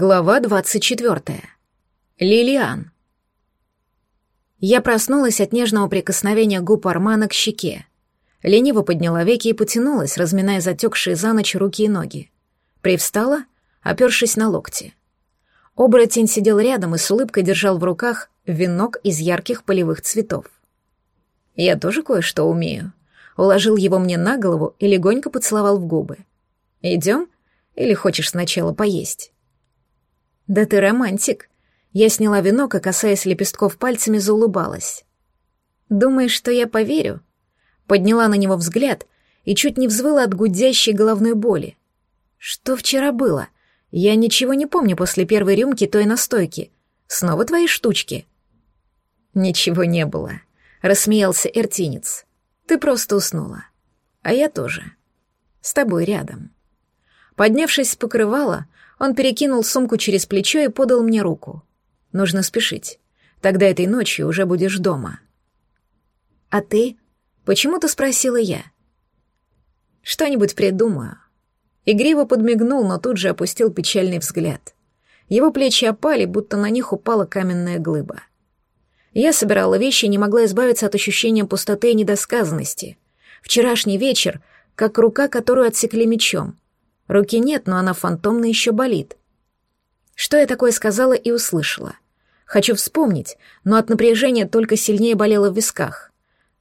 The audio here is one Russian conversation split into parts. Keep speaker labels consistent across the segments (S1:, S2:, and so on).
S1: Глава 24. Лилиан. Я проснулась от нежного прикосновения губ Армана к щеке. Лениво подняла веки и потянулась, разминая затекшие за ночь руки и ноги. Привстала, опершись на локти. Оборотень сидел рядом и с улыбкой держал в руках венок из ярких полевых цветов. Я тоже кое-что умею. Уложил его мне на голову и легонько поцеловал в губы. Идем? Или хочешь сначала поесть? «Да ты романтик!» Я сняла венок и, касаясь лепестков пальцами, заулыбалась. «Думаешь, что я поверю?» Подняла на него взгляд и чуть не взвыла от гудящей головной боли. «Что вчера было? Я ничего не помню после первой рюмки той настойки. Снова твои штучки?» «Ничего не было», — рассмеялся Эртинец. «Ты просто уснула. А я тоже. С тобой рядом». Поднявшись с покрывала, он перекинул сумку через плечо и подал мне руку. Нужно спешить. Тогда этой ночью уже будешь дома. А ты? Почему-то спросила я. Что-нибудь придумаю. Игриво подмигнул, но тут же опустил печальный взгляд. Его плечи опали, будто на них упала каменная глыба. Я собирала вещи и не могла избавиться от ощущения пустоты и недосказанности. Вчерашний вечер, как рука, которую отсекли мечом — Руки нет, но она фантомно еще болит. Что я такое сказала и услышала? Хочу вспомнить, но от напряжения только сильнее болело в висках.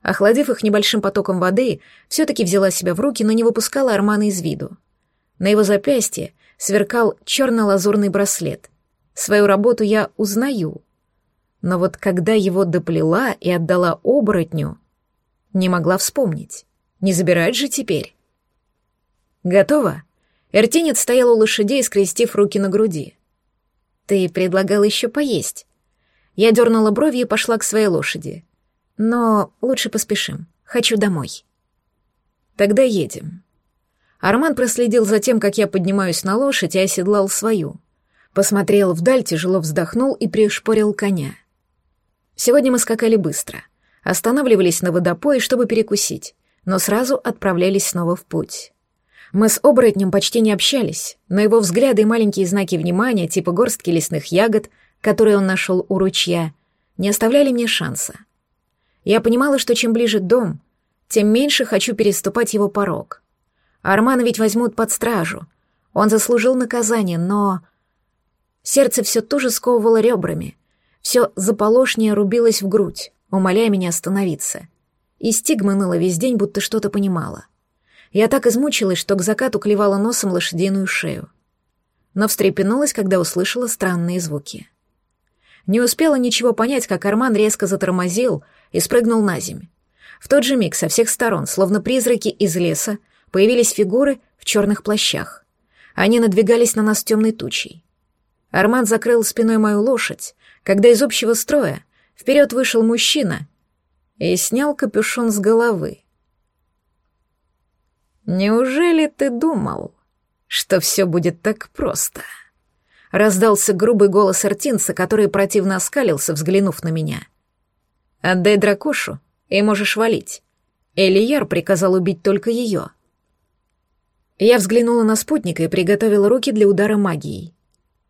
S1: Охладив их небольшим потоком воды, все-таки взяла себя в руки, но не выпускала Армана из виду. На его запястье сверкал черно-лазурный браслет. Свою работу я узнаю. Но вот когда его доплела и отдала оборотню, не могла вспомнить. Не забирать же теперь. «Готово?» Эртинец стоял у лошадей, скрестив руки на груди. «Ты предлагал еще поесть». Я дернула брови и пошла к своей лошади. «Но лучше поспешим. Хочу домой». «Тогда едем». Арман проследил за тем, как я поднимаюсь на лошадь и оседлал свою. Посмотрел вдаль, тяжело вздохнул и пришпорил коня. Сегодня мы скакали быстро. Останавливались на водопое, чтобы перекусить, но сразу отправлялись снова в путь. Мы с оборотнем почти не общались, но его взгляды и маленькие знаки внимания, типа горстки лесных ягод, которые он нашел у ручья, не оставляли мне шанса. Я понимала, что чем ближе дом, тем меньше хочу переступать его порог. Армана ведь возьмут под стражу. Он заслужил наказание, но... Сердце все туже сковывало ребрами, все заполошнее рубилось в грудь, умоляя меня остановиться. И стигма ныла весь день, будто что-то понимала — я так измучилась, что к закату клевала носом лошадиную шею. Но встрепенулась, когда услышала странные звуки. Не успела ничего понять, как Арман резко затормозил и спрыгнул на земь. В тот же миг со всех сторон, словно призраки из леса, появились фигуры в черных плащах. Они надвигались на нас темной тучей. Арман закрыл спиной мою лошадь, когда из общего строя вперед вышел мужчина и снял капюшон с головы. «Неужели ты думал, что все будет так просто?» Раздался грубый голос Артинца, который противно оскалился, взглянув на меня. «Отдай дракошу, и можешь валить. Элияр приказал убить только ее». Я взглянула на спутника и приготовила руки для удара магией.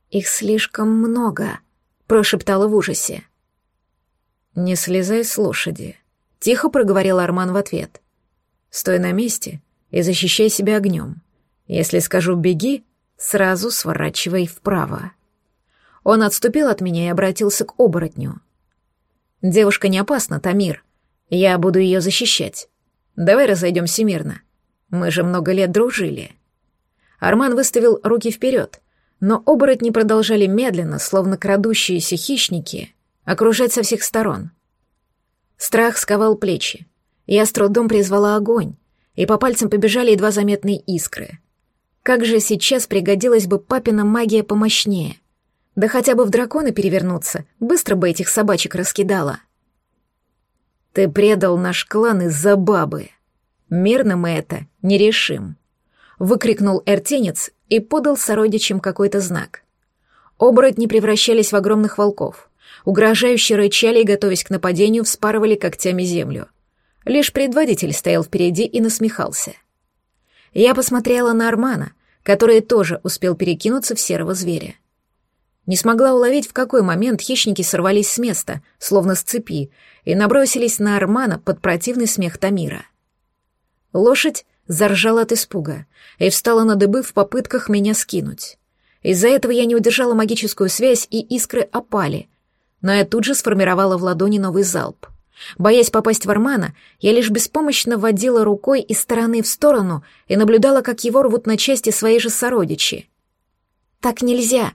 S1: «Их слишком много», — прошептала в ужасе. «Не слезай с лошади», — тихо проговорил Арман в ответ. «Стой на месте и защищай себя огнем. Если скажу «беги», сразу сворачивай вправо». Он отступил от меня и обратился к оборотню. «Девушка не опасна, Тамир. Я буду ее защищать. Давай разойдемся мирно. Мы же много лет дружили». Арман выставил руки вперед, но оборотни продолжали медленно, словно крадущиеся хищники, окружать со всех сторон. Страх сковал плечи. Я с трудом призвала огонь, и по пальцам побежали едва заметные искры. Как же сейчас пригодилась бы папина магия помощнее. Да хотя бы в дракона перевернуться, быстро бы этих собачек раскидала. Ты предал наш клан из-за бабы. Мирно мы это не решим. Выкрикнул эртенец и подал сородичам какой-то знак. Оборотни превращались в огромных волков. Угрожающе рычали и, готовясь к нападению, вспарывали когтями землю. Лишь предводитель стоял впереди и насмехался. Я посмотрела на Армана, который тоже успел перекинуться в серого зверя. Не смогла уловить, в какой момент хищники сорвались с места, словно с цепи, и набросились на Армана под противный смех Тамира. Лошадь заржала от испуга и встала на дыбы в попытках меня скинуть. Из-за этого я не удержала магическую связь, и искры опали, но я тут же сформировала в ладони новый залп. Боясь попасть в Армана, я лишь беспомощно водила рукой из стороны в сторону и наблюдала, как его рвут на части свои же сородичи. «Так нельзя!»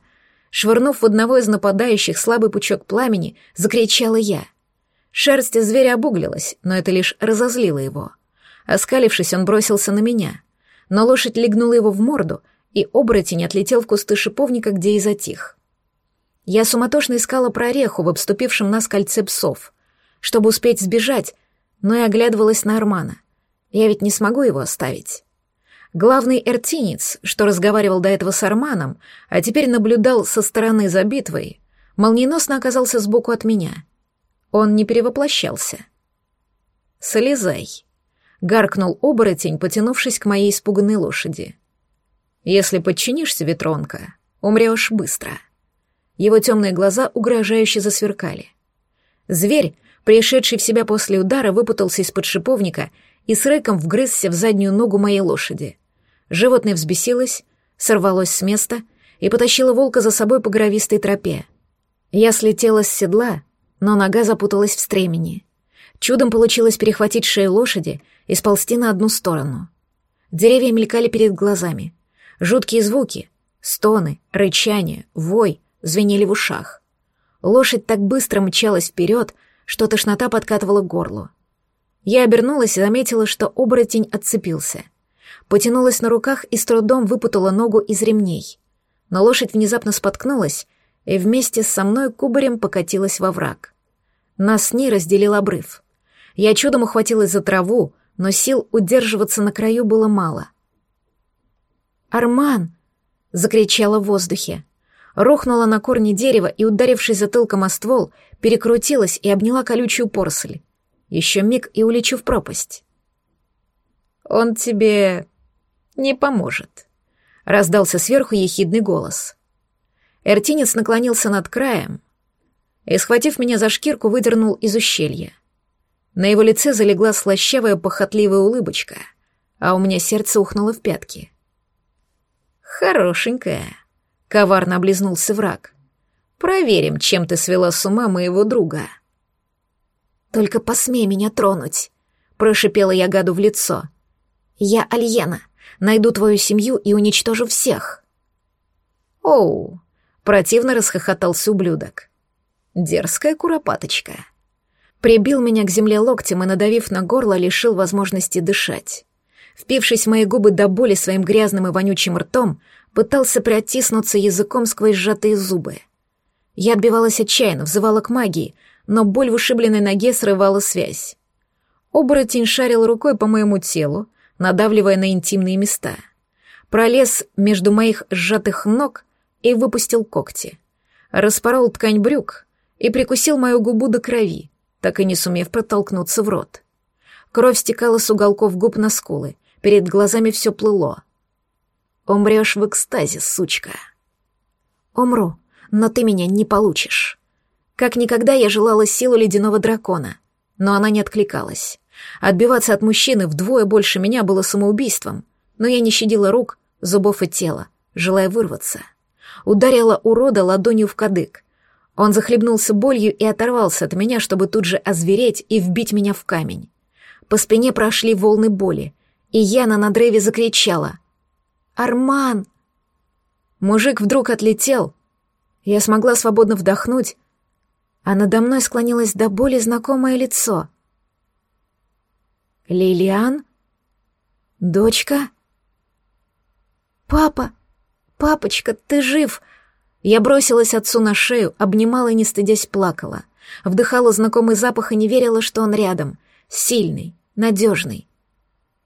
S1: Швырнув в одного из нападающих слабый пучок пламени, закричала я. Шерсть зверя обуглилась, но это лишь разозлило его. Оскалившись, он бросился на меня. Но лошадь легнула его в морду, и оборотень отлетел в кусты шиповника, где и затих. Я суматошно искала прореху в обступившем нас кольце псов, чтобы успеть сбежать, но и оглядывалась на Армана. Я ведь не смогу его оставить. Главный эртинец, что разговаривал до этого с Арманом, а теперь наблюдал со стороны за битвой, молниеносно оказался сбоку от меня. Он не перевоплощался. «Слезай», — гаркнул оборотень, потянувшись к моей испуганной лошади. «Если подчинишься, ветронка, умрешь быстро». Его темные глаза угрожающе засверкали. Зверь, пришедший в себя после удара, выпутался из-под шиповника и с рыком вгрызся в заднюю ногу моей лошади. Животное взбесилось, сорвалось с места и потащило волка за собой по гравистой тропе. Я слетела с седла, но нога запуталась в стремени. Чудом получилось перехватить шею лошади и сползти на одну сторону. Деревья мелькали перед глазами. Жуткие звуки, стоны, рычание, вой звенели в ушах. Лошадь так быстро мчалась вперед, что тошнота подкатывала к горлу. Я обернулась и заметила, что оборотень отцепился потянулась на руках и с трудом выпутала ногу из ремней. Но лошадь внезапно споткнулась и вместе со мной кубарем покатилась во враг. Нас с ней разделил обрыв. Я чудом ухватилась за траву, но сил удерживаться на краю было мало. «Арман!» — закричала в воздухе. Рухнула на корни дерева и, ударившись затылком о ствол, перекрутилась и обняла колючую поросль. Еще миг и улечу в пропасть. «Он тебе не поможет», — раздался сверху ехидный голос. Эртинец наклонился над краем и, схватив меня за шкирку, выдернул из ущелья. На его лице залегла слащавая похотливая улыбочка, а у меня сердце ухнуло в пятки. «Хорошенькая», — коварно облизнулся враг. «Проверим, чем ты свела с ума моего друга». «Только посмей меня тронуть», — прошипела я гаду в лицо. «Я Альена», Найду твою семью и уничтожу всех». «Оу!» — противно расхохотался ублюдок. «Дерзкая куропаточка». Прибил меня к земле локтем и, надавив на горло, лишил возможности дышать. Впившись в мои губы до боли своим грязным и вонючим ртом, пытался приоттиснуться языком сквозь сжатые зубы. Я отбивалась отчаянно, взывала к магии, но боль в ушибленной ноге срывала связь. Оборотень шарил рукой по моему телу, надавливая на интимные места. Пролез между моих сжатых ног и выпустил когти. Распорол ткань брюк и прикусил мою губу до крови, так и не сумев протолкнуться в рот. Кровь стекала с уголков губ на скулы, перед глазами все плыло. «Умрешь в экстазе, сучка». «Умру, но ты меня не получишь». Как никогда я желала силу ледяного дракона, но она не откликалась. Отбиваться от мужчины вдвое больше меня было самоубийством, но я не щадила рук, зубов и тела, желая вырваться. Ударила урода ладонью в кадык. Он захлебнулся болью и оторвался от меня, чтобы тут же озвереть и вбить меня в камень. По спине прошли волны боли, и я на надрыве закричала. «Арман!» Мужик вдруг отлетел. Я смогла свободно вдохнуть, а надо мной склонилось до боли знакомое лицо. Лилиан? Дочка? Папа! Папочка, ты жив! Я бросилась отцу на шею, обнимала и не стыдясь плакала. Вдыхала знакомый запах и не верила, что он рядом. Сильный, надежный.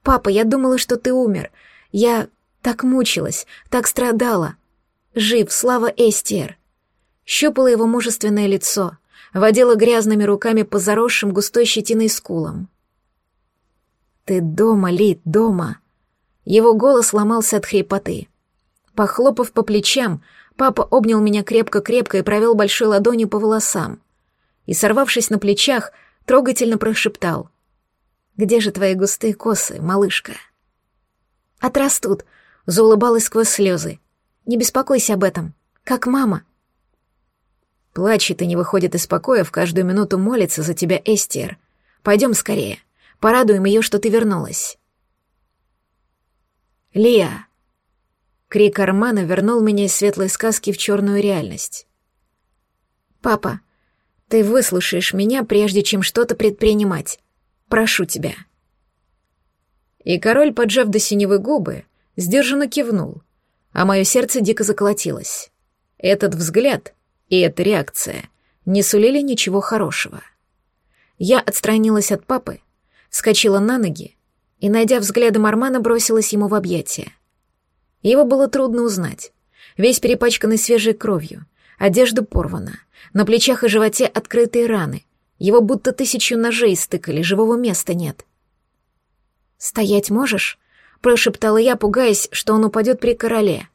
S1: Папа, я думала, что ты умер. Я так мучилась, так страдала. Жив, слава Эстер. Щупала его мужественное лицо, водила грязными руками по заросшим густой щетиной скулам. «Ты дома, Лид, дома!» Его голос ломался от хрипоты. Похлопав по плечам, Папа обнял меня крепко-крепко и провел большой ладонью по волосам. И, сорвавшись на плечах, трогательно прошептал. «Где же твои густые косы, малышка?» «Отрастут», — заулыбалась сквозь слезы. «Не беспокойся об этом. Как мама».
S2: Плачет и не выходит из покоя, в каждую минуту молится за тебя Эстер. Пойдем скорее. Порадуем ее, что ты вернулась. Лия. Крик Армана вернул меня из светлой сказки в черную реальность.
S1: Папа, ты выслушаешь меня, прежде чем что-то предпринимать. Прошу тебя.
S2: И король, поджав до синевы губы, сдержанно кивнул, а мое сердце дико заколотилось. Этот взгляд и эта реакция не сулили ничего хорошего. Я отстранилась от папы, вскочила на ноги и, найдя взглядом Армана, бросилась ему в объятия. Его было трудно узнать. Весь перепачканный свежей кровью, одежда порвана, на плечах и животе открытые раны, его будто тысячу ножей стыкали, живого места нет.
S1: «Стоять можешь?» — прошептала я, пугаясь, что он упадет при короле.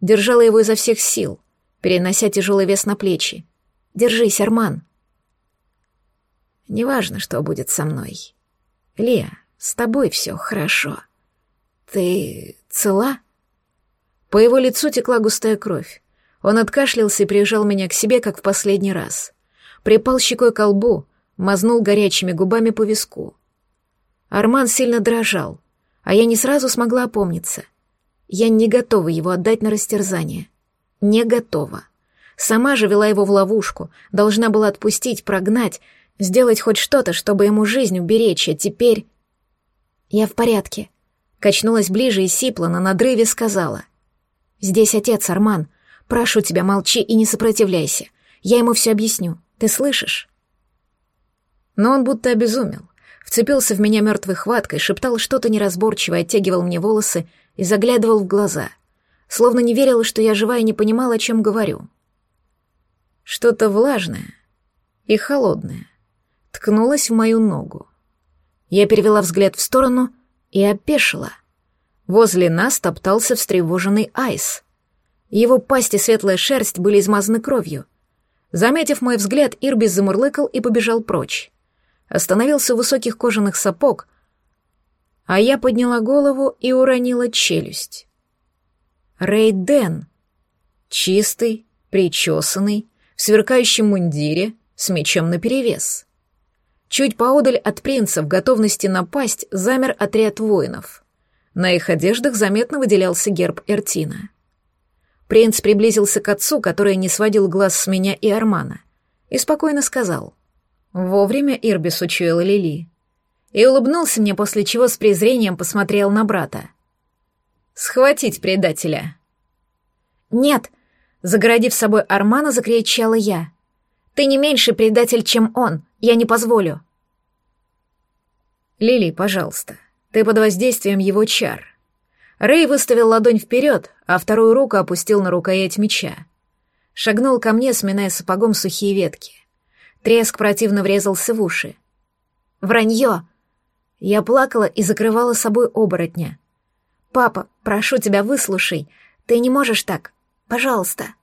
S1: Держала его изо всех сил, перенося тяжелый вес на плечи. «Держись, Арман!»
S2: «Неважно, что будет со мной. Лия, с тобой все хорошо. Ты цела?» По его лицу текла густая кровь. Он откашлялся и прижал меня к себе, как в последний раз. Припал щекой к лбу, мазнул горячими губами по виску. Арман сильно дрожал, а я не сразу смогла опомниться. Я не готова его отдать на растерзание не готова. Сама же вела его в ловушку, должна была отпустить, прогнать, сделать хоть что-то, чтобы ему жизнь уберечь, а теперь... «Я в порядке», — качнулась ближе и сипла на надрыве сказала. «Здесь отец, Арман. Прошу тебя, молчи и не сопротивляйся. Я ему все объясню. Ты слышишь?» Но он будто обезумел. Вцепился в меня мертвой хваткой, шептал что-то неразборчивое, оттягивал мне волосы и заглядывал в глаза — словно не верила, что я жива и не понимала, о чем говорю. Что-то влажное и холодное ткнулось в мою ногу. Я перевела взгляд в сторону и опешила. Возле нас топтался встревоженный Айс. Его пасть и светлая шерсть были измазаны кровью. Заметив мой взгляд, Ирбис замурлыкал и побежал прочь. Остановился у высоких кожаных сапог, а я подняла голову и уронила челюсть. Рейден. Чистый, причесанный, в сверкающем мундире, с мечом наперевес. Чуть поодаль от принца в готовности напасть замер отряд воинов. На их одеждах заметно выделялся герб Эртина. Принц приблизился к отцу, который не сводил глаз с меня и Армана, и спокойно сказал «Вовремя Ирбис учуял Лили» и улыбнулся мне, после чего с презрением посмотрел на брата. «Схватить предателя!»
S1: «Нет!» — загородив собой Армана, закричала я. «Ты не меньший предатель, чем он. Я не позволю!»
S2: «Лили, пожалуйста, ты под воздействием его чар». Рэй выставил ладонь вперед, а вторую руку опустил на рукоять меча. Шагнул ко мне, сминая сапогом сухие ветки. Треск противно врезался в уши.
S1: «Вранье!» Я плакала и закрывала собой оборотня. «Папа, прошу тебя, выслушай. Ты не можешь так. Пожалуйста».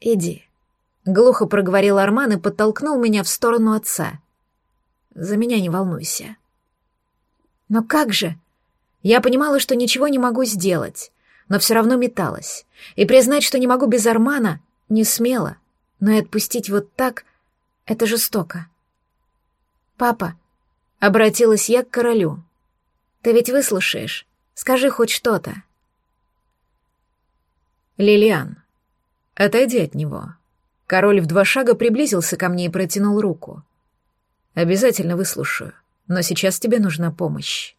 S2: «Иди», — глухо проговорил Арман и подтолкнул меня в сторону отца. «За меня не волнуйся».
S1: «Но как же?» Я понимала, что ничего не могу сделать, но все равно металась. И признать, что не могу без Армана, не смела. Но и отпустить вот так — это жестоко. «Папа», — обратилась я к королю, ты ведь выслушаешь. Скажи хоть что-то.
S2: Лилиан, отойди от него. Король в два шага приблизился ко мне и протянул руку. Обязательно выслушаю, но сейчас тебе нужна помощь.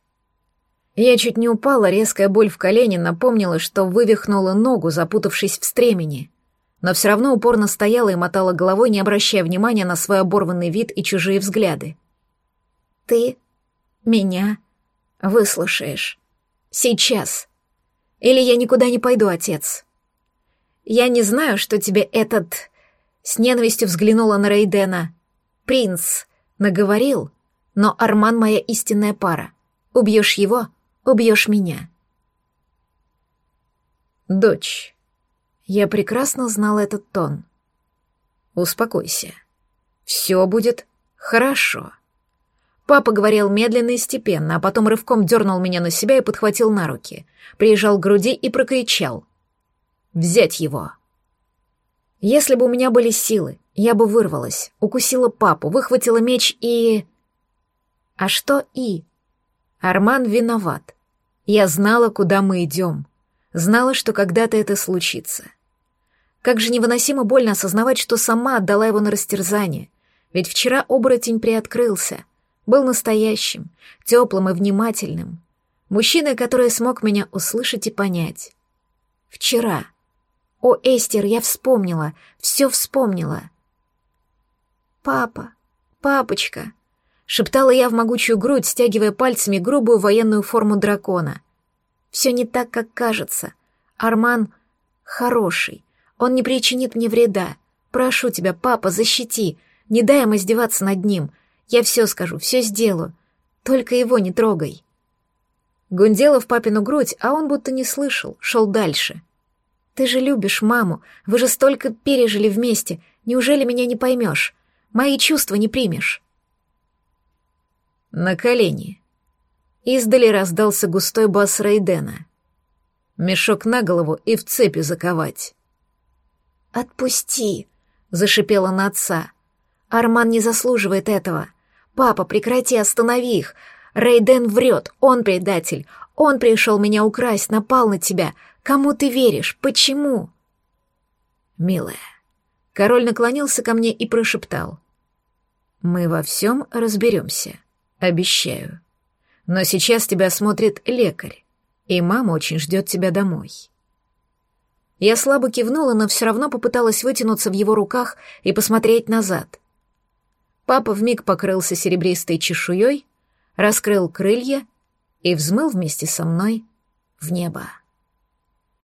S2: Я чуть не упала, резкая боль в колене напомнила, что вывихнула ногу, запутавшись в стремени, но все равно упорно стояла и мотала головой, не обращая внимания на свой оборванный вид и чужие взгляды.
S1: «Ты меня Выслушаешь. Сейчас. Или я никуда не пойду, отец. Я не знаю, что тебе этот... С ненавистью взглянула на Рейдена. Принц наговорил, но Арман моя истинная пара. Убьешь его, убьешь меня.
S2: Дочь,
S1: Я прекрасно знала этот тон. «Успокойся. Все будет хорошо». Папа говорил медленно и степенно, а потом рывком дернул меня на себя и подхватил на руки, приезжал к груди и прокричал. «Взять его!» Если бы у меня были силы, я бы вырвалась, укусила папу, выхватила меч и... А что и? Арман виноват. Я знала, куда мы идем. Знала, что когда-то это случится. Как же невыносимо больно осознавать, что сама отдала его на растерзание. Ведь вчера оборотень приоткрылся, был настоящим, теплым и внимательным. Мужчиной, который смог меня услышать и понять. Вчера. О, Эстер, я вспомнила, все вспомнила. «Папа, папочка», — шептала я в могучую грудь, стягивая пальцами грубую военную форму дракона. «Все не так, как кажется. Арман хороший, он не причинит мне вреда. Прошу тебя, папа, защити. Не дай им издеваться над ним. Я все скажу, все сделаю. Только его не трогай. Гундела в папину грудь, а он будто не слышал, шел дальше. Ты же любишь маму, вы же столько пережили вместе. Неужели меня не поймешь? Мои чувства не примешь? На колени. Издали раздался густой бас Рейдена. Мешок на голову и в цепи заковать. «Отпусти!» — зашипела на отца. «Арман не заслуживает этого. Папа, прекрати, останови их. Рейден врет, он предатель. Он пришел меня украсть, напал на тебя. Кому ты веришь? Почему?» «Милая». Король наклонился ко мне и прошептал. «Мы во всем разберемся, обещаю. Но сейчас тебя смотрит лекарь, и мама очень ждет тебя домой». Я слабо кивнула, но все равно попыталась вытянуться в его руках и посмотреть назад. Папа вмиг покрылся серебристой чешуей, раскрыл крылья и взмыл вместе со мной в небо.